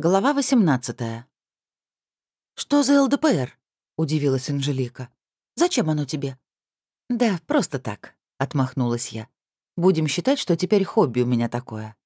Глава 18 «Что за ЛДПР?» — удивилась Анжелика. «Зачем оно тебе?» «Да, просто так», — отмахнулась я. «Будем считать, что теперь хобби у меня такое.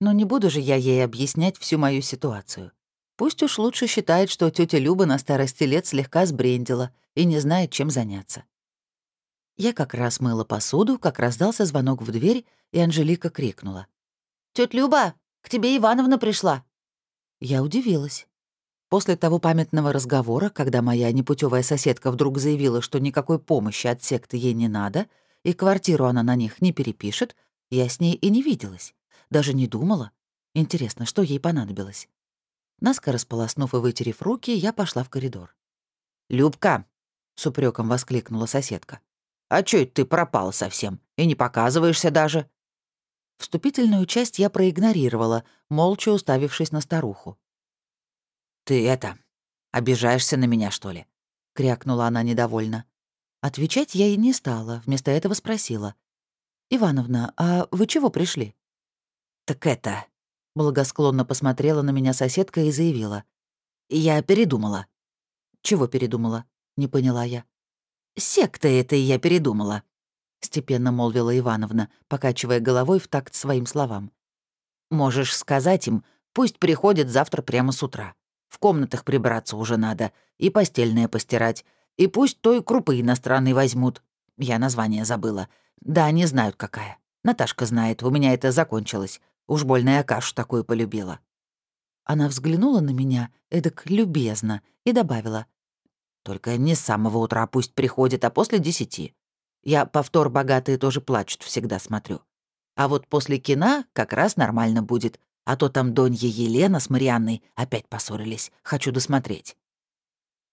Но не буду же я ей объяснять всю мою ситуацию. Пусть уж лучше считает, что тетя Люба на старости лет слегка сбрендила и не знает, чем заняться». Я как раз мыла посуду, как раздался звонок в дверь, и Анжелика крикнула. «Тётя Люба, к тебе Ивановна пришла!» Я удивилась. После того памятного разговора, когда моя непутевая соседка вдруг заявила, что никакой помощи от секты ей не надо, и квартиру она на них не перепишет, я с ней и не виделась. Даже не думала. Интересно, что ей понадобилось? Наскоро сполоснув и вытерев руки, я пошла в коридор. «Любка!» — с упреком воскликнула соседка. «А чё это ты пропала совсем? И не показываешься даже?» Вступительную часть я проигнорировала, молча уставившись на старуху. «Ты это, обижаешься на меня, что ли?» — крякнула она недовольно. Отвечать я и не стала, вместо этого спросила. «Ивановна, а вы чего пришли?» «Так это...» — благосклонно посмотрела на меня соседка и заявила. «Я передумала». «Чего передумала?» — не поняла я. «Секта это я передумала», — степенно молвила Ивановна, покачивая головой в такт своим словам. «Можешь сказать им, пусть приходят завтра прямо с утра. В комнатах прибраться уже надо, и постельное постирать, и пусть той крупы иностранной возьмут. Я название забыла. Да, они знают, какая. Наташка знает, у меня это закончилось. Уж больно я кашу такую полюбила». Она взглянула на меня, эдак любезно, и добавила. «Только не с самого утра пусть приходит, а после десяти. Я повтор «Богатые тоже плачут» всегда смотрю. А вот после кино как раз нормально будет, а то там Донья Елена с Марианной опять поссорились. Хочу досмотреть».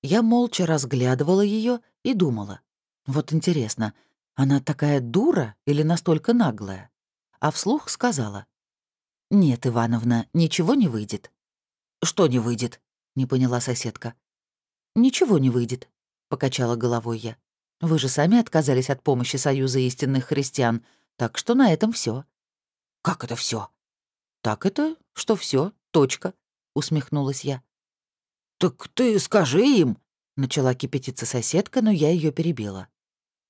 Я молча разглядывала ее и думала. Вот интересно, она такая дура или настолько наглая? А вслух сказала. «Нет, Ивановна, ничего не выйдет». «Что не выйдет?» — не поняла соседка. «Ничего не выйдет», — покачала головой я. Вы же сами отказались от помощи Союза истинных христиан, так что на этом все. Как это все? Так это, что все, точка, усмехнулась я. Так ты скажи им, начала кипятиться соседка, но я ее перебила.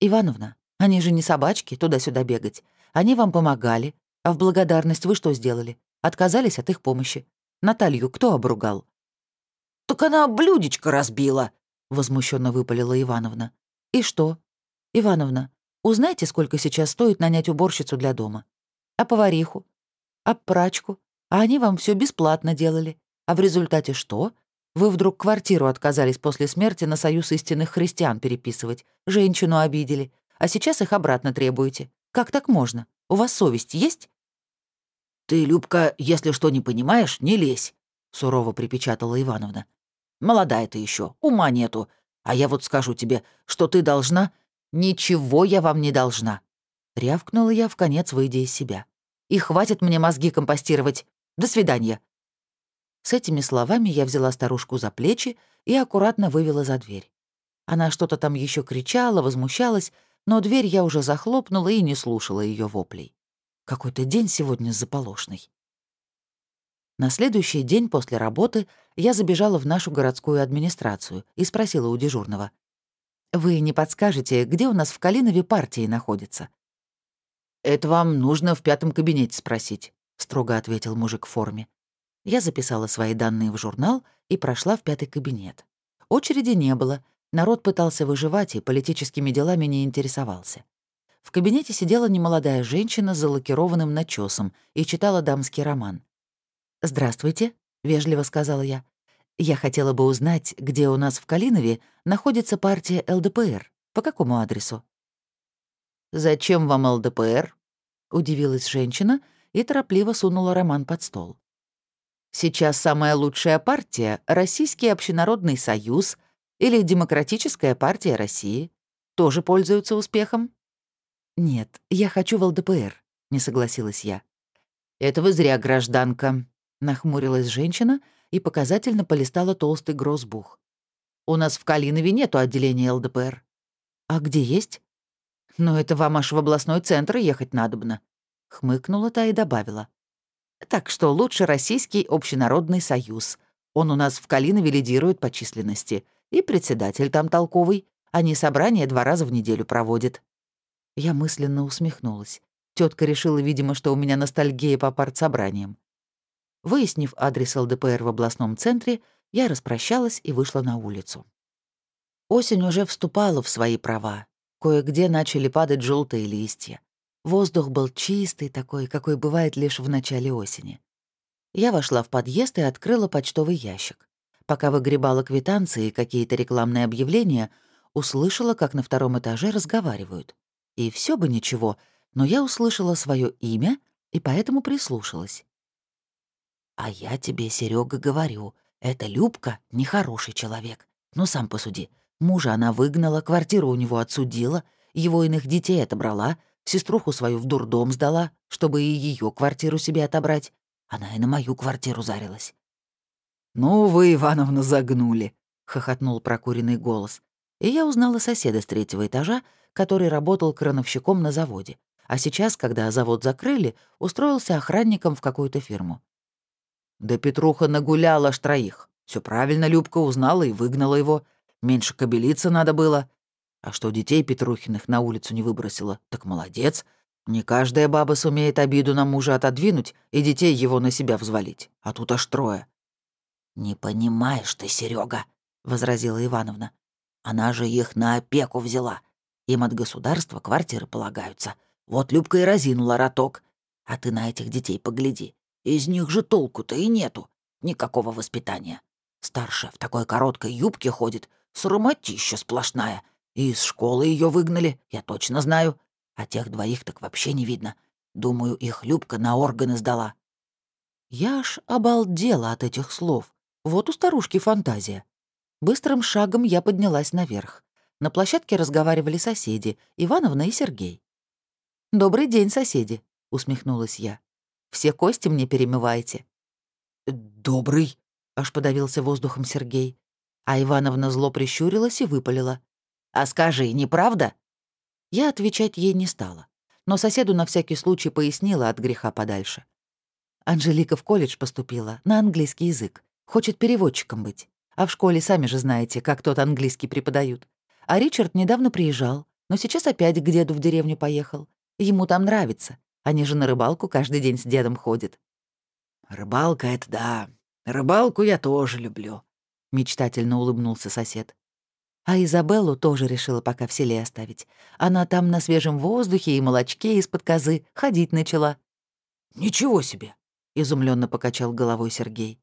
Ивановна, они же не собачки туда-сюда бегать. Они вам помогали, а в благодарность вы что сделали? Отказались от их помощи. Наталью кто обругал? «Так она блюдечко разбила», — возмущенно выпалила Ивановна. «И что? Ивановна, узнайте, сколько сейчас стоит нанять уборщицу для дома? А повариху? А прачку? А они вам все бесплатно делали. А в результате что? Вы вдруг квартиру отказались после смерти на союз истинных христиан переписывать, женщину обидели, а сейчас их обратно требуете. Как так можно? У вас совесть есть?» «Ты, Любка, если что не понимаешь, не лезь», — сурово припечатала Ивановна. «Молодая ты еще, ума нету, а я вот скажу тебе, что ты должна... Ничего я вам не должна. Рявкнула я, в конец выйдя из себя. И хватит мне мозги компостировать. До свидания. С этими словами я взяла старушку за плечи и аккуратно вывела за дверь. Она что-то там еще кричала, возмущалась, но дверь я уже захлопнула и не слушала ее воплей. Какой-то день сегодня заполошный. На следующий день после работы я забежала в нашу городскую администрацию и спросила у дежурного. «Вы не подскажете, где у нас в Калинове партии находится?» «Это вам нужно в пятом кабинете спросить», — строго ответил мужик в форме. Я записала свои данные в журнал и прошла в пятый кабинет. Очереди не было, народ пытался выживать и политическими делами не интересовался. В кабинете сидела немолодая женщина с залакированным начесом и читала дамский роман. «Здравствуйте», — вежливо сказала я. «Я хотела бы узнать, где у нас в Калинове находится партия ЛДПР. По какому адресу?» «Зачем вам ЛДПР?» — удивилась женщина и торопливо сунула роман под стол. «Сейчас самая лучшая партия — Российский общенародный союз или Демократическая партия России. Тоже пользуются успехом?» «Нет, я хочу в ЛДПР», — не согласилась я. «Это вы зря, гражданка», Нахмурилась женщина и показательно полистала толстый грозбух. «У нас в Калинове нету отделения ЛДПР». «А где есть?» «Ну, это вам аж в областной центр ехать надобно», — хмыкнула та и добавила. Так что лучше Российский общенародный союз. Он у нас в Калинове лидирует по численности. И председатель там толковый. Они собрания два раза в неделю проводят». Я мысленно усмехнулась. Тетка решила, видимо, что у меня ностальгия по партсобраниям. Выяснив адрес ЛДПР в областном центре, я распрощалась и вышла на улицу. Осень уже вступала в свои права. Кое-где начали падать желтые листья. Воздух был чистый такой, какой бывает лишь в начале осени. Я вошла в подъезд и открыла почтовый ящик. Пока выгребала квитанции и какие-то рекламные объявления, услышала, как на втором этаже разговаривают. И все бы ничего, но я услышала свое имя и поэтому прислушалась. «А я тебе, Серега, говорю, эта Любка — нехороший человек. Ну, сам посуди. Мужа она выгнала, квартиру у него отсудила, его иных детей отобрала, сеструху свою в дурдом сдала, чтобы и ее квартиру себе отобрать. Она и на мою квартиру зарилась. «Ну вы, Ивановна, загнули», — хохотнул прокуренный голос. И я узнала соседа с третьего этажа, который работал крановщиком на заводе, а сейчас, когда завод закрыли, устроился охранником в какую-то фирму. Да Петруха нагуляла аж троих. Все правильно Любка узнала и выгнала его. Меньше кобелиться надо было. А что детей Петрухиных на улицу не выбросила, так молодец. Не каждая баба сумеет обиду на мужа отодвинуть и детей его на себя взвалить. А тут аж трое. «Не понимаешь ты, Серега, возразила Ивановна. «Она же их на опеку взяла. Им от государства квартиры полагаются. Вот Любка и разинула роток. А ты на этих детей погляди. Из них же толку-то и нету. Никакого воспитания. Старшая в такой короткой юбке ходит, срамотища сплошная. И из школы ее выгнали, я точно знаю. А тех двоих так вообще не видно. Думаю, их Любка на органы сдала. Я аж обалдела от этих слов. Вот у старушки фантазия. Быстрым шагом я поднялась наверх. На площадке разговаривали соседи, Ивановна и Сергей. «Добрый день, соседи», — усмехнулась я. Все кости мне перемываете». «Добрый», — аж подавился воздухом Сергей. А Ивановна зло прищурилась и выпалила. «А скажи, неправда?» Я отвечать ей не стала, но соседу на всякий случай пояснила от греха подальше. Анжелика в колледж поступила, на английский язык. Хочет переводчиком быть. А в школе, сами же знаете, как тот английский преподают. А Ричард недавно приезжал, но сейчас опять к деду в деревню поехал. Ему там нравится. Они же на рыбалку каждый день с дедом ходят». «Рыбалка — это да. Рыбалку я тоже люблю», — мечтательно улыбнулся сосед. А Изабеллу тоже решила пока в селе оставить. Она там на свежем воздухе и молочке из-под козы ходить начала. «Ничего себе!» — изумленно покачал головой Сергей.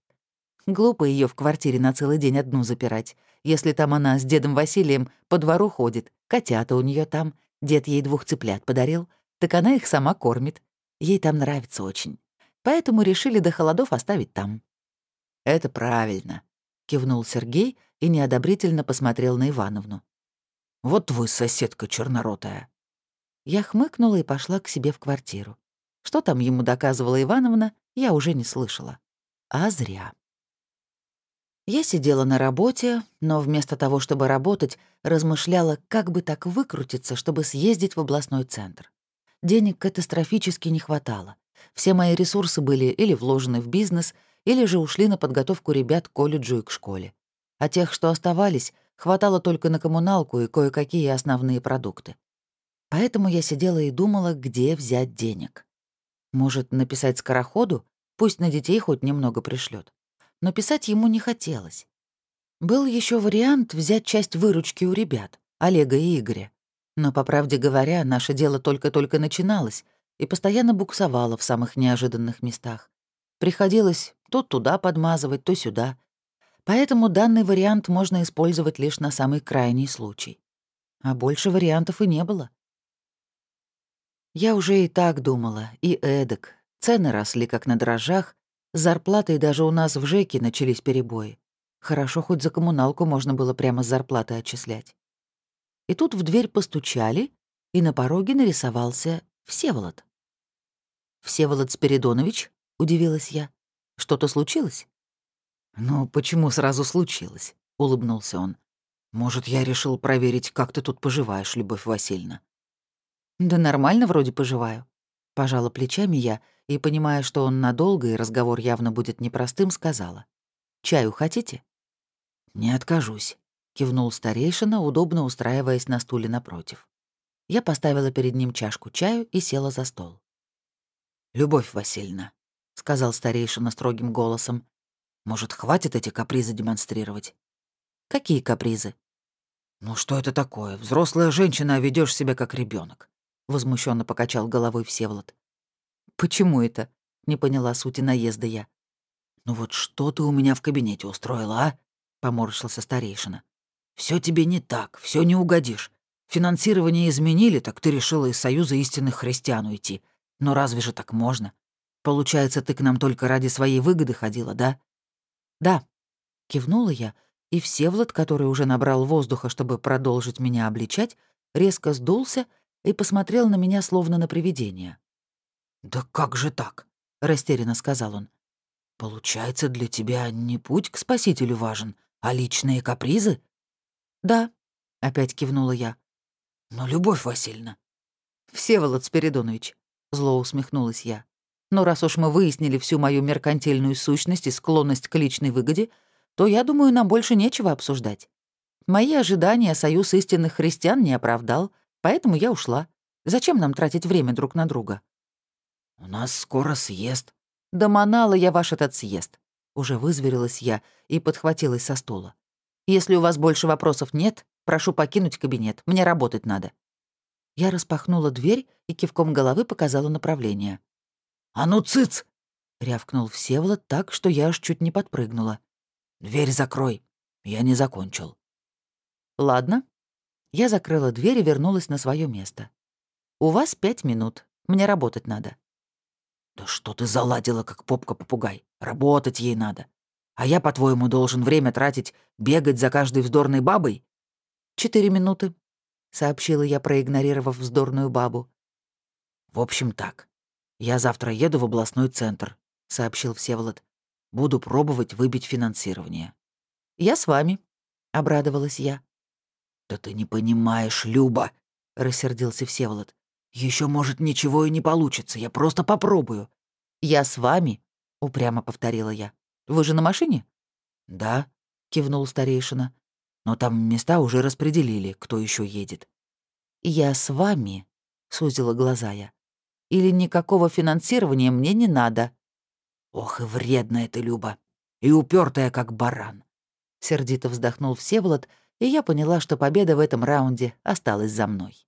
Глупо ее в квартире на целый день одну запирать. Если там она с дедом Василием по двору ходит, котята у нее там, дед ей двух цыплят подарил, так она их сама кормит. Ей там нравится очень. Поэтому решили до холодов оставить там». «Это правильно», — кивнул Сергей и неодобрительно посмотрел на Ивановну. «Вот твой соседка черноротая». Я хмыкнула и пошла к себе в квартиру. Что там ему доказывала Ивановна, я уже не слышала. А зря. Я сидела на работе, но вместо того, чтобы работать, размышляла, как бы так выкрутиться, чтобы съездить в областной центр. Денег катастрофически не хватало. Все мои ресурсы были или вложены в бизнес, или же ушли на подготовку ребят к колледжу и к школе. А тех, что оставались, хватало только на коммуналку и кое-какие основные продукты. Поэтому я сидела и думала, где взять денег. Может, написать скороходу? Пусть на детей хоть немного пришлет. Но писать ему не хотелось. Был еще вариант взять часть выручки у ребят, Олега и Игоря. Но, по правде говоря, наше дело только-только начиналось и постоянно буксовало в самых неожиданных местах. Приходилось то туда подмазывать, то сюда. Поэтому данный вариант можно использовать лишь на самый крайний случай. А больше вариантов и не было. Я уже и так думала, и эдак. Цены росли как на дрожжах, с зарплатой даже у нас в ЖЭКе начались перебои. Хорошо, хоть за коммуналку можно было прямо с зарплаты отчислять. И тут в дверь постучали, и на пороге нарисовался Всеволод. «Всеволод Спиридонович?» — удивилась я. «Что-то случилось?» «Ну, почему сразу случилось?» — улыбнулся он. «Может, я решил проверить, как ты тут поживаешь, Любовь Васильевна?» «Да нормально вроде поживаю». Пожала плечами я и, понимая, что он надолго и разговор явно будет непростым, сказала. «Чаю хотите?» «Не откажусь», — кивнул старейшина, удобно устраиваясь на стуле напротив. Я поставила перед ним чашку чаю и села за стол. «Любовь Васильевна», — сказал старейшина строгим голосом, «может, хватит эти капризы демонстрировать?» «Какие капризы?» «Ну что это такое? Взрослая женщина, а ведёшь себя как ребенок возмущенно покачал головой Всеволод. «Почему это?» — не поняла сути наезда я. «Ну вот что ты у меня в кабинете устроила, а?» — поморщился старейшина. Все тебе не так, все не угодишь. Финансирование изменили, так ты решила из Союза истинных христиан уйти. Но разве же так можно? Получается, ты к нам только ради своей выгоды ходила, да?» «Да», — кивнула я, и Всеволод, который уже набрал воздуха, чтобы продолжить меня обличать, резко сдулся — и посмотрел на меня словно на привидение. «Да как же так?» — растерянно сказал он. «Получается, для тебя не путь к спасителю важен, а личные капризы?» «Да», — опять кивнула я. «Но, Любовь Васильевна...» «Всеволод Спиридонович», — зло усмехнулась я. «Но раз уж мы выяснили всю мою меркантильную сущность и склонность к личной выгоде, то, я думаю, нам больше нечего обсуждать. Мои ожидания союз истинных христиан не оправдал, Поэтому я ушла. Зачем нам тратить время друг на друга? «У нас скоро съезд». «Да манала я ваш этот съезд». Уже вызверилась я и подхватилась со стула. «Если у вас больше вопросов нет, прошу покинуть кабинет. Мне работать надо». Я распахнула дверь и кивком головы показала направление. «А ну, цыц!» — рявкнул Всеволод так, что я аж чуть не подпрыгнула. «Дверь закрой. Я не закончил». «Ладно», я закрыла дверь и вернулась на свое место. «У вас пять минут. Мне работать надо». «Да что ты заладила, как попка-попугай? Работать ей надо. А я, по-твоему, должен время тратить, бегать за каждой вздорной бабой?» «Четыре минуты», — сообщила я, проигнорировав вздорную бабу. «В общем, так. Я завтра еду в областной центр», — сообщил Всеволод. «Буду пробовать выбить финансирование». «Я с вами», — обрадовалась я. «Да ты не понимаешь, Люба!» — рассердился Всеволод. Еще может, ничего и не получится, я просто попробую». «Я с вами», — упрямо повторила я. «Вы же на машине?» «Да», — кивнул старейшина. «Но там места уже распределили, кто еще едет». «Я с вами», — сузила глаза я. «Или никакого финансирования мне не надо». «Ох и вредная ты, Люба, и упертая, как баран», — сердито вздохнул Всеволод, — и я поняла, что победа в этом раунде осталась за мной.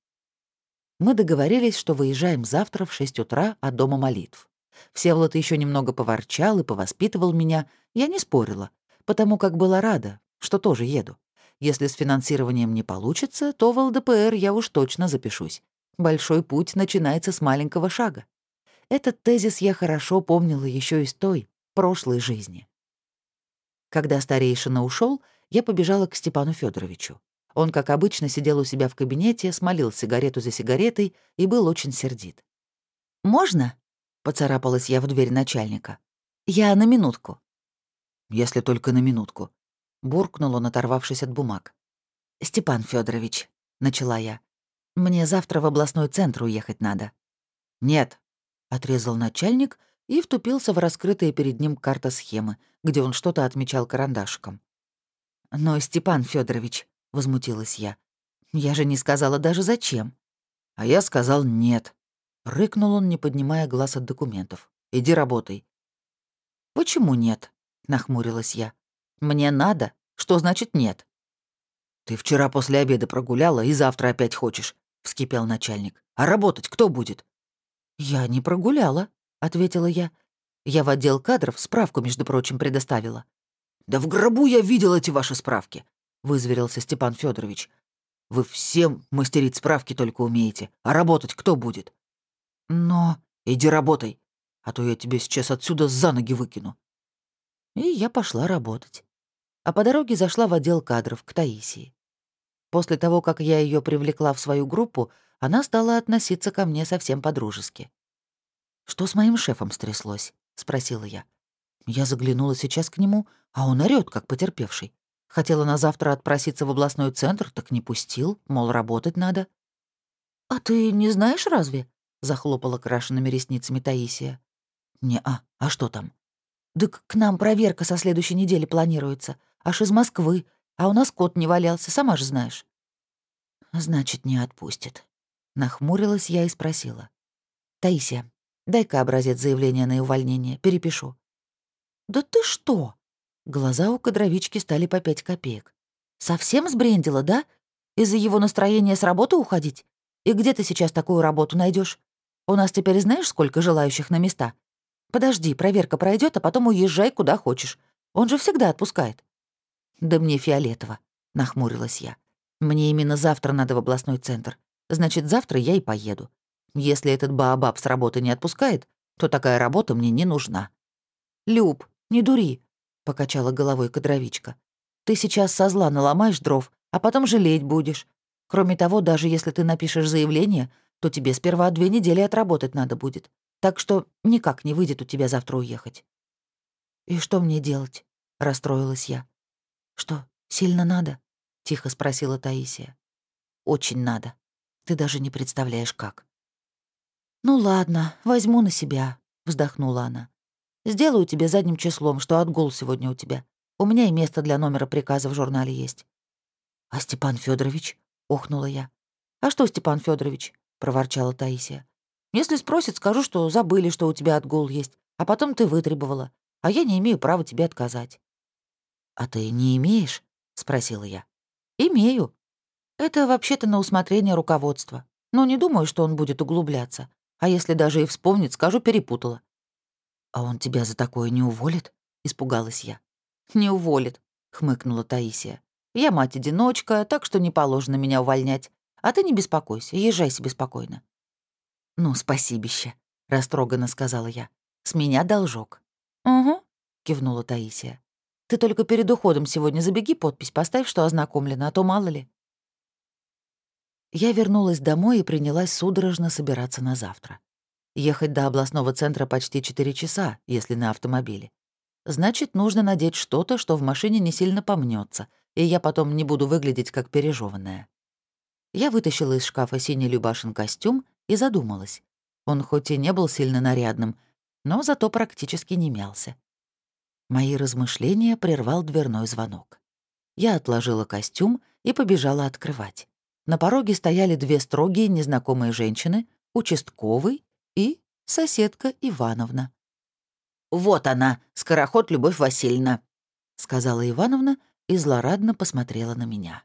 Мы договорились, что выезжаем завтра в 6 утра от Дома молитв. Всеволод еще немного поворчал и повоспитывал меня, я не спорила, потому как была рада, что тоже еду. Если с финансированием не получится, то в ЛДПР я уж точно запишусь. Большой путь начинается с маленького шага. Этот тезис я хорошо помнила еще из той, прошлой жизни. Когда старейшина ушел, я побежала к Степану Федоровичу. Он, как обычно, сидел у себя в кабинете, смолил сигарету за сигаретой и был очень сердит. «Можно?» — поцарапалась я в дверь начальника. «Я на минутку». «Если только на минутку», — буркнул он, оторвавшись от бумаг. «Степан Федорович, начала я, — «мне завтра в областной центр уехать надо». «Нет», — отрезал начальник и втупился в раскрытые перед ним карта схемы, где он что-то отмечал карандашиком. «Но, Степан Федорович, возмутилась я, — «я же не сказала даже зачем». А я сказал «нет». Рыкнул он, не поднимая глаз от документов. «Иди работай». «Почему нет?» — нахмурилась я. «Мне надо. Что значит нет?» «Ты вчера после обеда прогуляла и завтра опять хочешь», — вскипел начальник. «А работать кто будет?» «Я не прогуляла», — ответила я. «Я в отдел кадров справку, между прочим, предоставила. «Да в гробу я видел эти ваши справки», — вызверился Степан Федорович. «Вы всем мастерить справки только умеете, а работать кто будет?» «Но...» «Иди работай, а то я тебе сейчас отсюда за ноги выкину». И я пошла работать. А по дороге зашла в отдел кадров к Таисии. После того, как я ее привлекла в свою группу, она стала относиться ко мне совсем по-дружески. «Что с моим шефом стряслось?» — спросила я. Я заглянула сейчас к нему, а он орёт, как потерпевший. Хотела на завтра отпроситься в областной центр, так не пустил, мол, работать надо. «А ты не знаешь разве?» — захлопала крашенными ресницами Таисия. «Не-а, а что там?» «Дык, к нам проверка со следующей недели планируется. Аж из Москвы. А у нас кот не валялся, сама же знаешь». «Значит, не отпустит». Нахмурилась я и спросила. «Таисия, дай-ка образец заявления на увольнение, перепишу». «Да ты что?» Глаза у кадровички стали по пять копеек. «Совсем сбрендила, да? Из-за его настроения с работы уходить? И где ты сейчас такую работу найдешь? У нас теперь знаешь, сколько желающих на места? Подожди, проверка пройдет, а потом уезжай куда хочешь. Он же всегда отпускает». «Да мне фиолетово», — нахмурилась я. «Мне именно завтра надо в областной центр. Значит, завтра я и поеду. Если этот Баобаб с работы не отпускает, то такая работа мне не нужна». «Люб, не дури», — покачала головой кадровичка. «Ты сейчас со зла наломаешь дров, а потом жалеть будешь. Кроме того, даже если ты напишешь заявление, то тебе сперва две недели отработать надо будет. Так что никак не выйдет у тебя завтра уехать». «И что мне делать?» — расстроилась я. «Что, сильно надо?» — тихо спросила Таисия. «Очень надо. Ты даже не представляешь, как». «Ну ладно, возьму на себя», — вздохнула она. Сделаю тебе задним числом, что отгул сегодня у тебя. У меня и место для номера приказа в журнале есть». «А Степан Федорович? охнула я. «А что, Степан Федорович? Проворчала Таисия. «Если спросит, скажу, что забыли, что у тебя отгул есть, а потом ты вытребовала, а я не имею права тебе отказать». «А ты не имеешь?» — спросила я. «Имею. Это вообще-то на усмотрение руководства. Но не думаю, что он будет углубляться. А если даже и вспомнит, скажу, перепутала. «А он тебя за такое не уволит?» — испугалась я. «Не уволит», — хмыкнула Таисия. «Я мать-одиночка, так что не положено меня увольнять. А ты не беспокойся, езжай себе спокойно». «Ну, спасибище», — растроганно сказала я. «С меня должок». «Угу», — кивнула Таисия. «Ты только перед уходом сегодня забеги подпись, поставь, что ознакомлена, а то мало ли». Я вернулась домой и принялась судорожно собираться на завтра. Ехать до областного центра почти 4 часа, если на автомобиле. Значит, нужно надеть что-то, что в машине не сильно помнется, и я потом не буду выглядеть как пережеванная. Я вытащила из шкафа синий Любашин костюм и задумалась. Он хоть и не был сильно нарядным, но зато практически не мялся. Мои размышления прервал дверной звонок. Я отложила костюм и побежала открывать. На пороге стояли две строгие незнакомые женщины, участковый и соседка Ивановна. «Вот она, скороход Любовь Васильевна», — сказала Ивановна и злорадно посмотрела на меня.